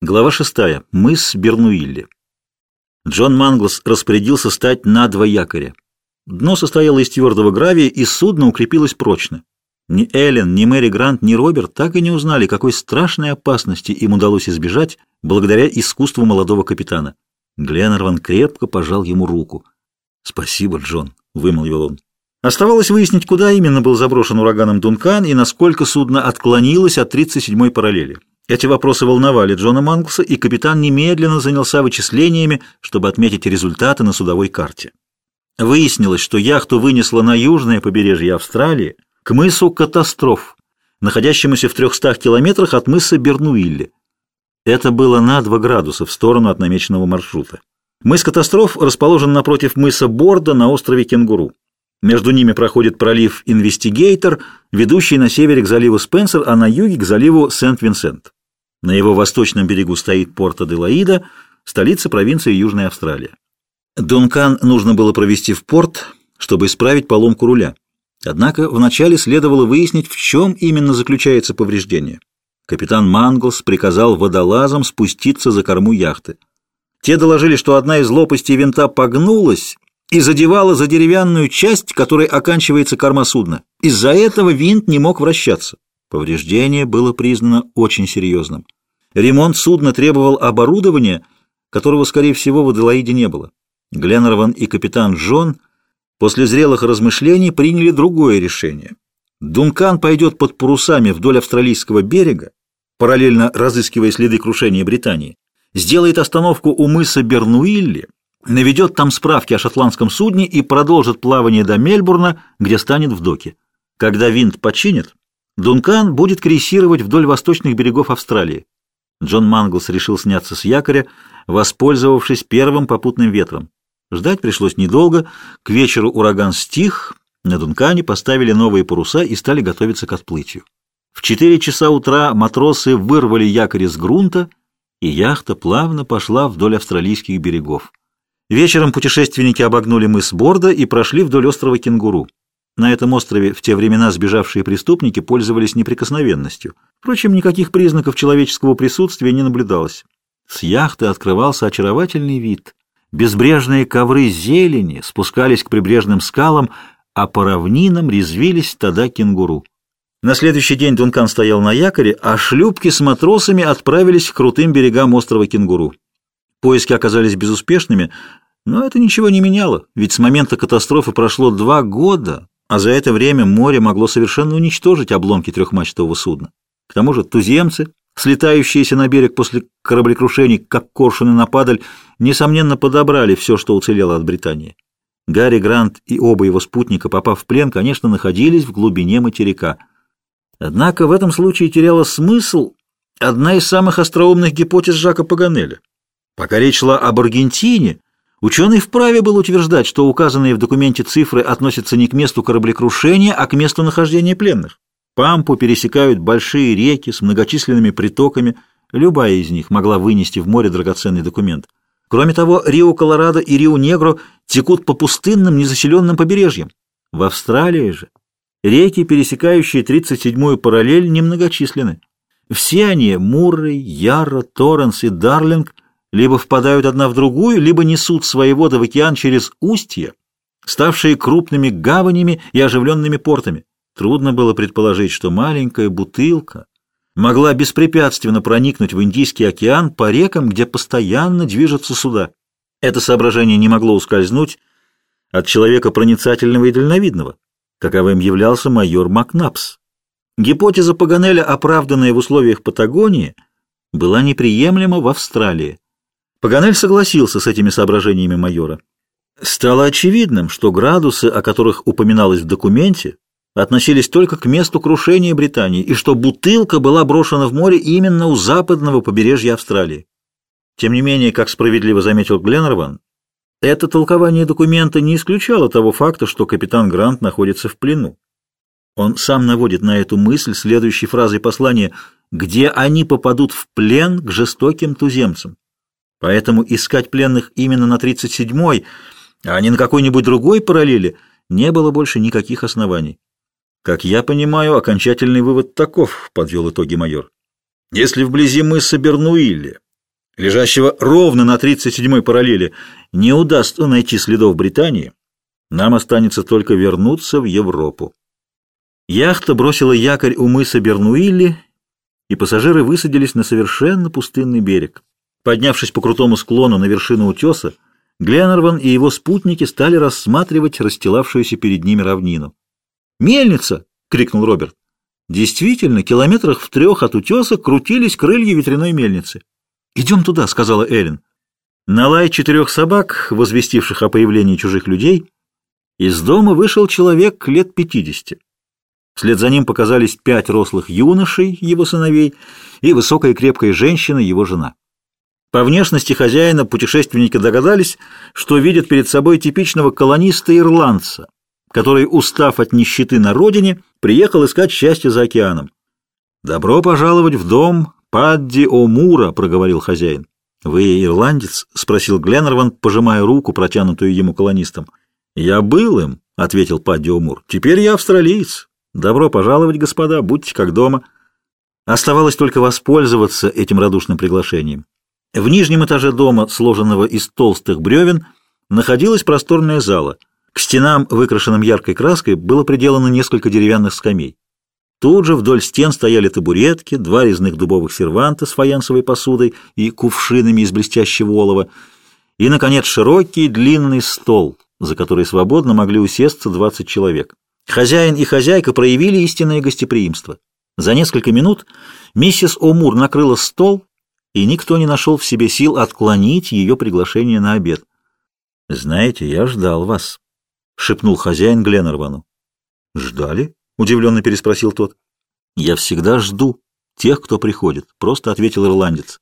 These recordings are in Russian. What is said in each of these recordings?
Глава 6. Мыс Бернуилли. Джон Манглс распорядился стать на два якоря. Дно состояло из твердого гравия, и судно укрепилось прочно. Ни Эллен, ни Мэри Грант, ни Роберт так и не узнали, какой страшной опасности им удалось избежать благодаря искусству молодого капитана. Гленнерван крепко пожал ему руку. «Спасибо, Джон», — вымолвил он. Оставалось выяснить, куда именно был заброшен ураганом Дункан и насколько судно отклонилось от 37-й параллели. Эти вопросы волновали Джона Манглса, и капитан немедленно занялся вычислениями, чтобы отметить результаты на судовой карте. Выяснилось, что яхту вынесло на южное побережье Австралии к мысу Катастроф, находящемуся в 300 километрах от мыса Бернуилли. Это было на 2 градуса в сторону от намеченного маршрута. Мыс Катастроф расположен напротив мыса Борда на острове Кенгуру. Между ними проходит пролив Инвестигейтор, ведущий на севере к заливу Спенсер, а на юге к заливу Сент-Винсент. На его восточном берегу стоит порт Аделаида, столица провинции Южная Австралия. Дункан нужно было провести в порт, чтобы исправить поломку руля. Однако вначале следовало выяснить, в чем именно заключается повреждение. Капитан Манглс приказал водолазам спуститься за корму яхты. Те доложили, что одна из лопастей винта погнулась и задевала за деревянную часть, которой оканчивается корма судна. Из-за этого винт не мог вращаться. Повреждение было признано очень серьезным. Ремонт судна требовал оборудования, которого, скорее всего, в Аделаиде не было. Гленнерван и капитан Джон после зрелых размышлений приняли другое решение. Дункан пойдет под парусами вдоль австралийского берега, параллельно разыскивая следы крушения Британии, сделает остановку у мыса Бернуилли, наведет там справки о шотландском судне и продолжит плавание до Мельбурна, где станет в доке. Когда винт починит, Дункан будет крейсировать вдоль восточных берегов Австралии. Джон Манглс решил сняться с якоря, воспользовавшись первым попутным ветром. Ждать пришлось недолго. К вечеру ураган стих, на Дункане поставили новые паруса и стали готовиться к отплытию. В четыре часа утра матросы вырвали якорь из грунта, и яхта плавно пошла вдоль австралийских берегов. Вечером путешественники обогнули мыс Борда и прошли вдоль острова Кенгуру. На этом острове в те времена сбежавшие преступники пользовались неприкосновенностью. Впрочем, никаких признаков человеческого присутствия не наблюдалось. С яхты открывался очаровательный вид. Безбрежные ковры зелени спускались к прибрежным скалам, а по равнинам резвились стада кенгуру. На следующий день Дункан стоял на якоре, а шлюпки с матросами отправились к крутым берегам острова Кенгуру. Поиски оказались безуспешными, но это ничего не меняло, ведь с момента катастрофы прошло два года, а за это время море могло совершенно уничтожить обломки трехмачтового судна. К тому же туземцы, слетающиеся на берег после кораблекрушений, как коршуны на падаль, несомненно подобрали все, что уцелело от Британии. Гарри Грант и оба его спутника, попав в плен, конечно, находились в глубине материка. Однако в этом случае теряла смысл одна из самых остроумных гипотез Жака Паганеля. Пока речь шла об Аргентине, Ученый вправе был утверждать, что указанные в документе цифры относятся не к месту кораблекрушения, а к месту нахождения пленных. Пампу пересекают большие реки с многочисленными притоками, любая из них могла вынести в море драгоценный документ. Кроме того, Рио-Колорадо и Рио-Негро текут по пустынным, незаселенным побережьям. В Австралии же реки, пересекающие 37-ю параллель, немногочисленны. Все они – Муррей, Ярра, Торренс и Дарлинг – либо впадают одна в другую, либо несут свои воды в океан через устья, ставшие крупными гаванями и оживленными портами. Трудно было предположить, что маленькая бутылка могла беспрепятственно проникнуть в Индийский океан по рекам, где постоянно движутся суда. Это соображение не могло ускользнуть от человека проницательного и дальновидного, каковым являлся майор Макнапс. Гипотеза Паганеля, оправданная в условиях Патагонии, была неприемлема в Австралии. Паганель согласился с этими соображениями майора. Стало очевидным, что градусы, о которых упоминалось в документе, относились только к месту крушения Британии, и что бутылка была брошена в море именно у западного побережья Австралии. Тем не менее, как справедливо заметил Гленнерван, это толкование документа не исключало того факта, что капитан Грант находится в плену. Он сам наводит на эту мысль следующей фразой послания «где они попадут в плен к жестоким туземцам». Поэтому искать пленных именно на 37-й, а не на какой-нибудь другой параллели, не было больше никаких оснований. Как я понимаю, окончательный вывод таков, подвел итоги майор. Если вблизи мыса Бернуилли лежащего ровно на 37-й параллели, не удастся найти следов Британии, нам останется только вернуться в Европу. Яхта бросила якорь у мыса Бернуилли, и пассажиры высадились на совершенно пустынный берег. Поднявшись по крутому склону на вершину утеса, Гленнерван и его спутники стали рассматривать расстилавшуюся перед ними равнину. «Мельница!» — крикнул Роберт. Действительно, километрах в трех от утеса крутились крылья ветряной мельницы. «Идем туда», — сказала Эллен. На лай четырех собак, возвестивших о появлении чужих людей, из дома вышел человек лет пятидесяти. Вслед за ним показались пять рослых юношей, его сыновей, и высокая крепкая женщина, его жена. По внешности хозяина путешественники догадались, что видят перед собой типичного колониста-ирландца, который, устав от нищеты на родине, приехал искать счастье за океаном. «Добро пожаловать в дом Падди О'Мура», — проговорил хозяин. «Вы ирландец?» — спросил Гленнерван, пожимая руку, протянутую ему колонистам. «Я был им», — ответил Падди О'Мур. «Теперь я австралиец. Добро пожаловать, господа, будьте как дома. Оставалось только воспользоваться этим радушным приглашением. В нижнем этаже дома, сложенного из толстых бревен, находилась просторная зала. К стенам, выкрашенным яркой краской, было приделано несколько деревянных скамей. Тут же вдоль стен стояли табуретки, два резных дубовых серванта с фаянсовой посудой и кувшинами из блестящего олова, и, наконец, широкий длинный стол, за который свободно могли усесться 20 человек. Хозяин и хозяйка проявили истинное гостеприимство. За несколько минут миссис О'Мур накрыла стол, и никто не нашел в себе сил отклонить ее приглашение на обед. «Знаете, я ждал вас», — шепнул хозяин Гленнервану. «Ждали?» — удивленно переспросил тот. «Я всегда жду тех, кто приходит», — просто ответил ирландец.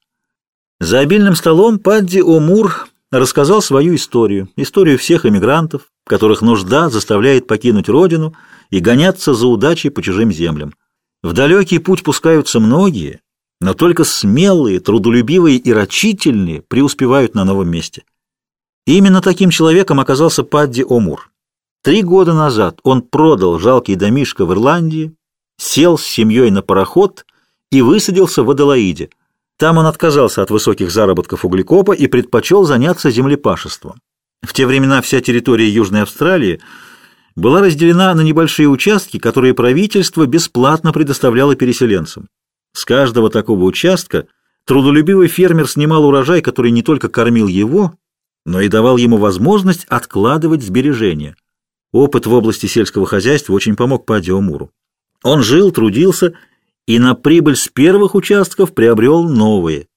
За обильным столом Падди О'Мур рассказал свою историю, историю всех эмигрантов, которых нужда заставляет покинуть родину и гоняться за удачей по чужим землям. В далекий путь пускаются многие, но только смелые, трудолюбивые и рачительные преуспевают на новом месте. именно таким человеком оказался Падди О'Мур. Три года назад он продал жалкий домишко в Ирландии, сел с семьей на пароход и высадился в Аделаиде – там он отказался от высоких заработков углекопа и предпочел заняться землепашеством. В те времена вся территория Южной Австралии была разделена на небольшие участки, которые правительство бесплатно предоставляло переселенцам. С каждого такого участка трудолюбивый фермер снимал урожай, который не только кормил его, но и давал ему возможность откладывать сбережения. Опыт в области сельского хозяйства очень помог Падио Муру. Он жил, трудился и на прибыль с первых участков приобрел новые.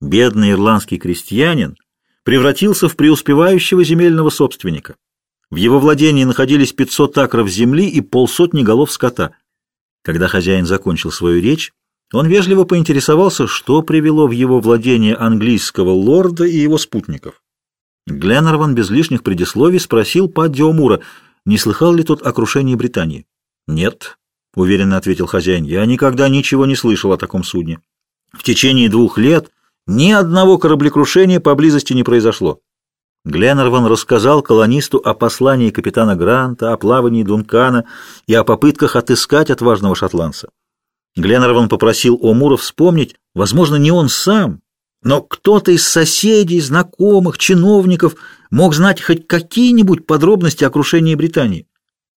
Бедный ирландский крестьянин превратился в преуспевающего земельного собственника. В его владении находились 500 акров земли и полсотни голов скота. Когда хозяин закончил свою речь, он вежливо поинтересовался, что привело в его владение английского лорда и его спутников. Гленнерван без лишних предисловий спросил Падди Омура, не слыхал ли тот о крушении Британии. «Нет», — уверенно ответил хозяин, — «я никогда ничего не слышал о таком судне. В течение двух лет ни одного кораблекрушения поблизости не произошло». Гленнерван рассказал колонисту о послании капитана Гранта, о плавании Дункана и о попытках отыскать отважного шотландца. Гленнерван попросил Омура вспомнить, возможно, не он сам, но кто-то из соседей, знакомых, чиновников мог знать хоть какие-нибудь подробности о крушении Британии.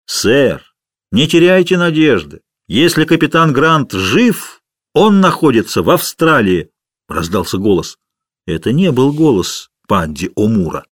«Сэр, не теряйте надежды. Если капитан Грант жив, он находится в Австралии, раздался голос. Это не был голос Падди Омура.